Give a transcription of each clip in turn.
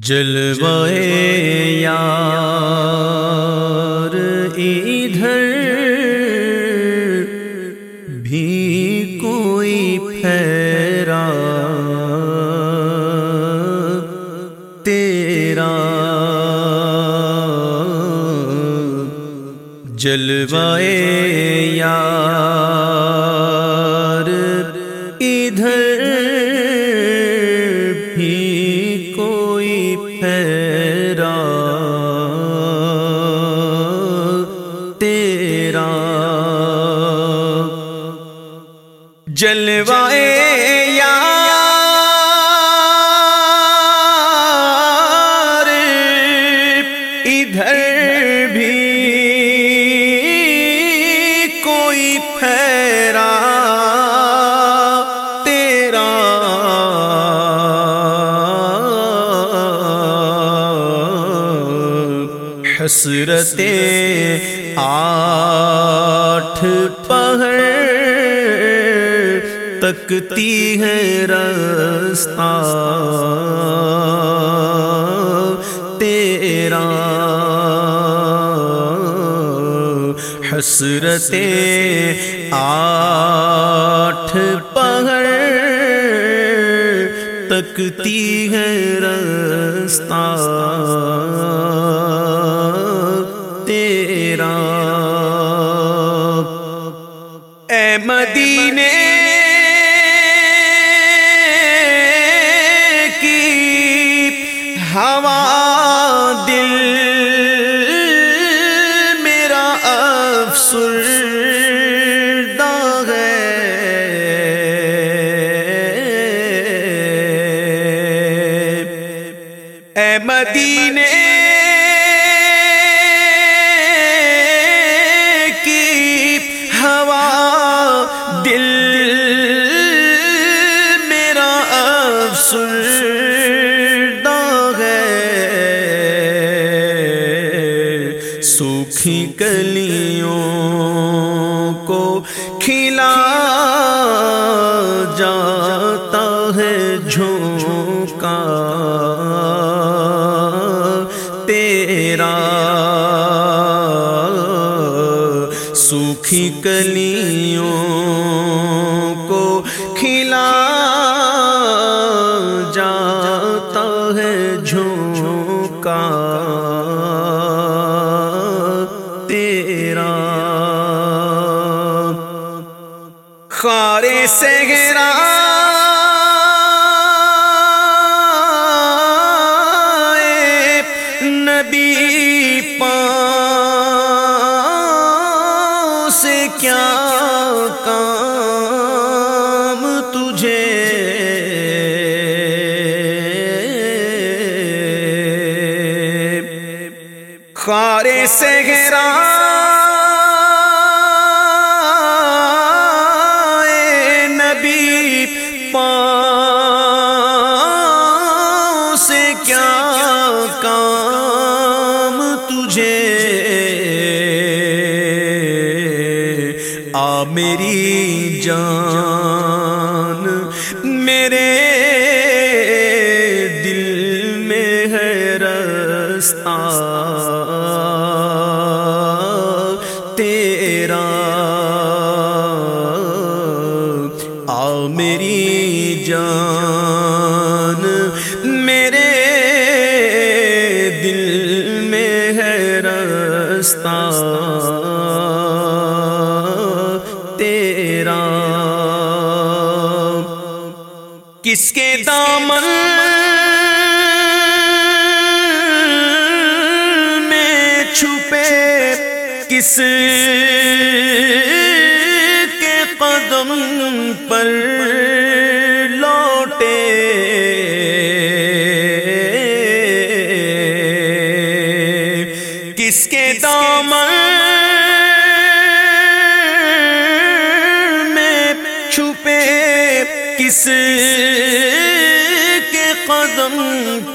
جلوائے یار ادھر بھی کوئی پھیرا تیرا۔ جلوائے یار ادھر جلوائے یار۔ ادھر بھی کوئی پھیرا تیرا۔ حسرت آٹھ تکتی ہے رستہ تیرا حسرت آٹھ پہر تکتی ہے رستہ ہوا دل میرا افسردہ ہے۔ اے مدینے کی ہوا دل میرا افسردہ سوکھی کلیوں کو کھلا جاتا ہے جھونکا۔ تیرا سوکھی کلیوں کو کھلا خارے سے گرا نبی پاؤں سے کیا کام تجھے؟ خارے سے گرا کیا کام تجھے آ میری جان میرے دل میں ہے رستہ تیرا آ میری جان میرے رستہ تیرا۔ کس کے دامن میں چھپے؟ کس کے قدم پر کس کے قدم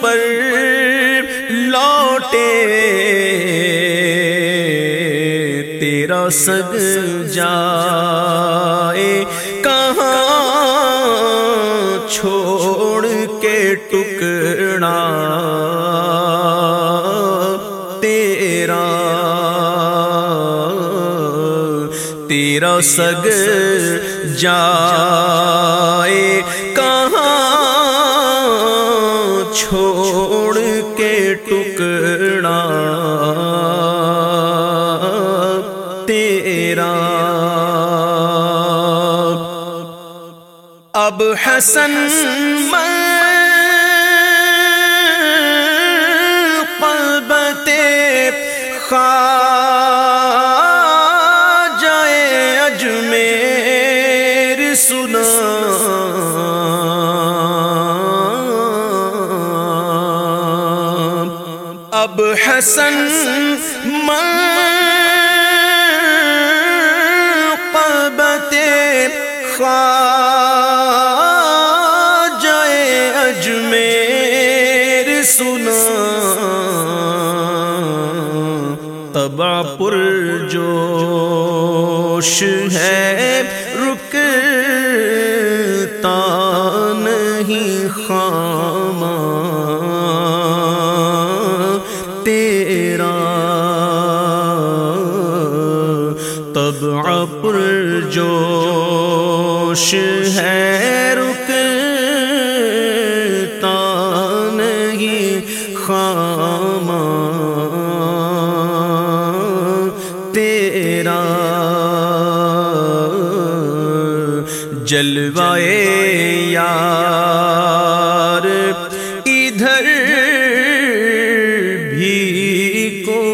پر لوٹے تیرا سگ جائے۔ کہاں چھوڑ کے ٹکڑا سگ جائے کہاں چھوڑ کے ٹکڑا؟ تیرا۔ اب حسن پلبتے خا اب حسن پلبتے خا جائے اجمیر سنا تبا پر جوش ہے رکتا تب پر جوش ہے رکتا نہیں خام تیرا جلوائے یار ادھر بھی کو